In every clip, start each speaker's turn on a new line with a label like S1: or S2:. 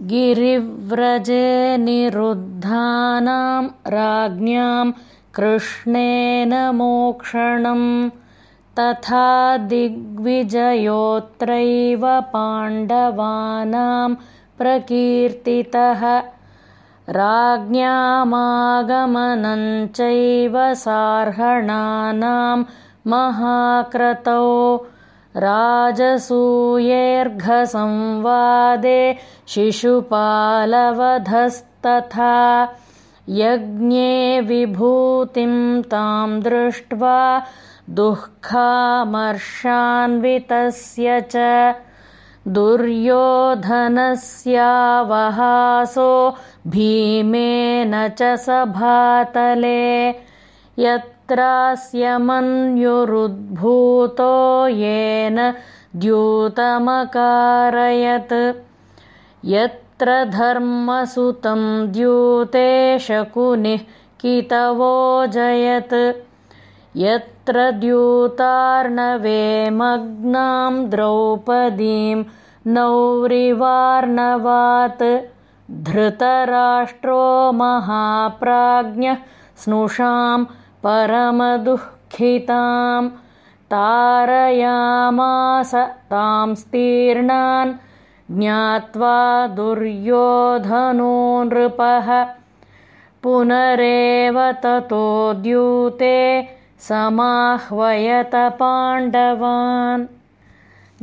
S1: गिरिव्रजे निरुद्धानां राज्ञां कृष्णेन मोक्षणं तथा दिग्विजयोत्रैव पाण्डवानां प्रकीर्तितः राज्ञामागमनञ्चैव सार्हणानां महाक्रतौ राजसूयेऽर्घसंवादे शिशुपालवधस्तथा यज्ञे विभूतिं तां दृष्ट्वा दुःखामर्षान्वितस्य च दुर्योधनस्यावहासो भीमेन च सभातले यत्रास्य मन्युरुद्भूतो येन द्यूतमकारयत्। यत्र धर्मसुतं द्यूते शकुनिः कितवोजयत् यत्र द्यूतार्णवेमग्नां द्रौपदीं नौरिवार्णवात्। धृतराष्ट्रो महाप्राज्ञः स्नुषां परमदुःखितां तारयामास तांस्तीर्णान् ज्ञात्वा दुर्योधनो नृपः। पुनरेव ततो द्यूते समाह्वयत पाण्डवान्।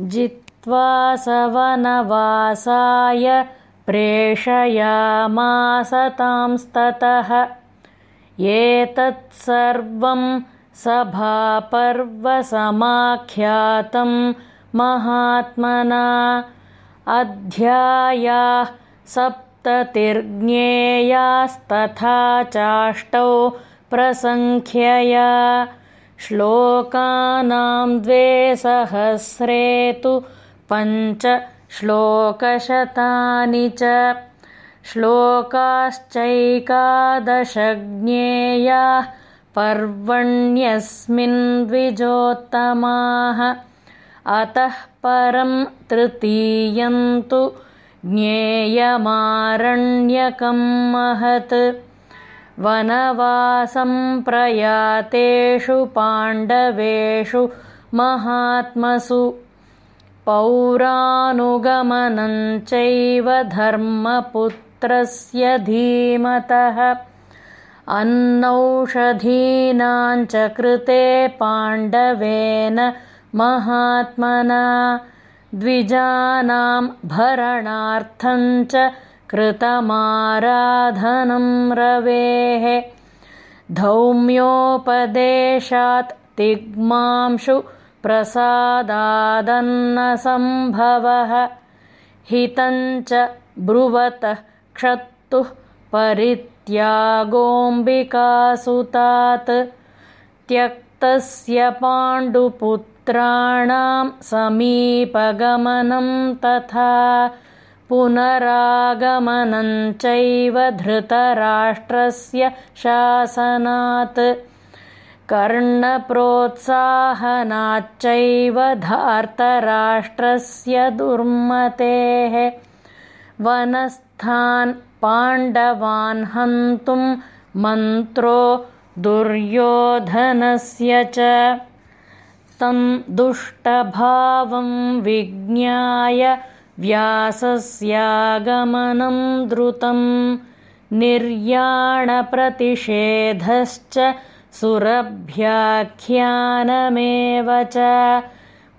S1: जित्वा सवनवासाय प्रेषयामास तांस्ततः एतत्सर्वं सभापर्वसमाख्यातं महात्मना अध्यायाः सप्ततिर्ज्ञेयास्तथा चाष्टौ प्रसङ्ख्यया श्लोकानां द्वे सहस्रे तु पञ्च श्लोकशतानि च श्लोकाश्चैकादशज्ञेयाः पर्वण्यस्मिन् द्विजोत्तमाः। अतः परं तृतीयन्तु ज्ञेयमारण्यकं महत्। वनवासं प्रयातेषु पाण्डवेषु महात्मसु। पौरानुगमनञ्चैव धर्मपुत्रस्य धीमतः। अन्नौषधीनाञ्च कृते पाण्डवेन महात्मना। द्विजानां भरणार्थञ्च कृतमाराधनं रवेः। धौम्योपदेशात् तिग्मांशु प्रसादादन्नसम्भवः। हितञ्च ब्रुवतः क्षत्तुः परित्यागोऽम्बिकासुतात् त्यक्तस्य पाण्डुपुत्राणां समीपगमनं तथा पुनरागमनञ्चैव धृतराष्ट्रस्य शासनात् कर्णप्रोत्साहनाच्चैव धार्तराष्ट्रस्य दुर्मतेः वनस्थान् पाण्डवान् हन्तुं मन्त्रो दुर्योधनस्य च। तं दुष्टभावं विज्ञाय व्यासस्यागमनं द्रुतं। निर्याणप्रतिषेधश्च सुरभ्याख्यानमेव च।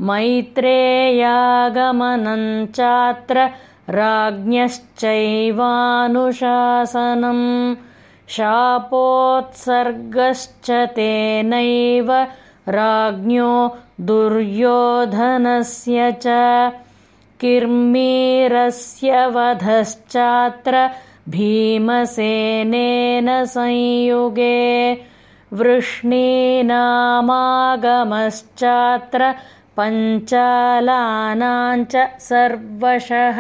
S1: मैत्रेयागमनञ्चात्र राज्ञश्चैवानुशासनम् शापोत्सर्गश्च तेनैव राज्ञो दुर्योधनस्य च किर्मीरस्य वधश्चात्र भीमसेनेन संयुगे वृष्णीनामागमश्चात्र पञ्चालानाञ्च सर्वशः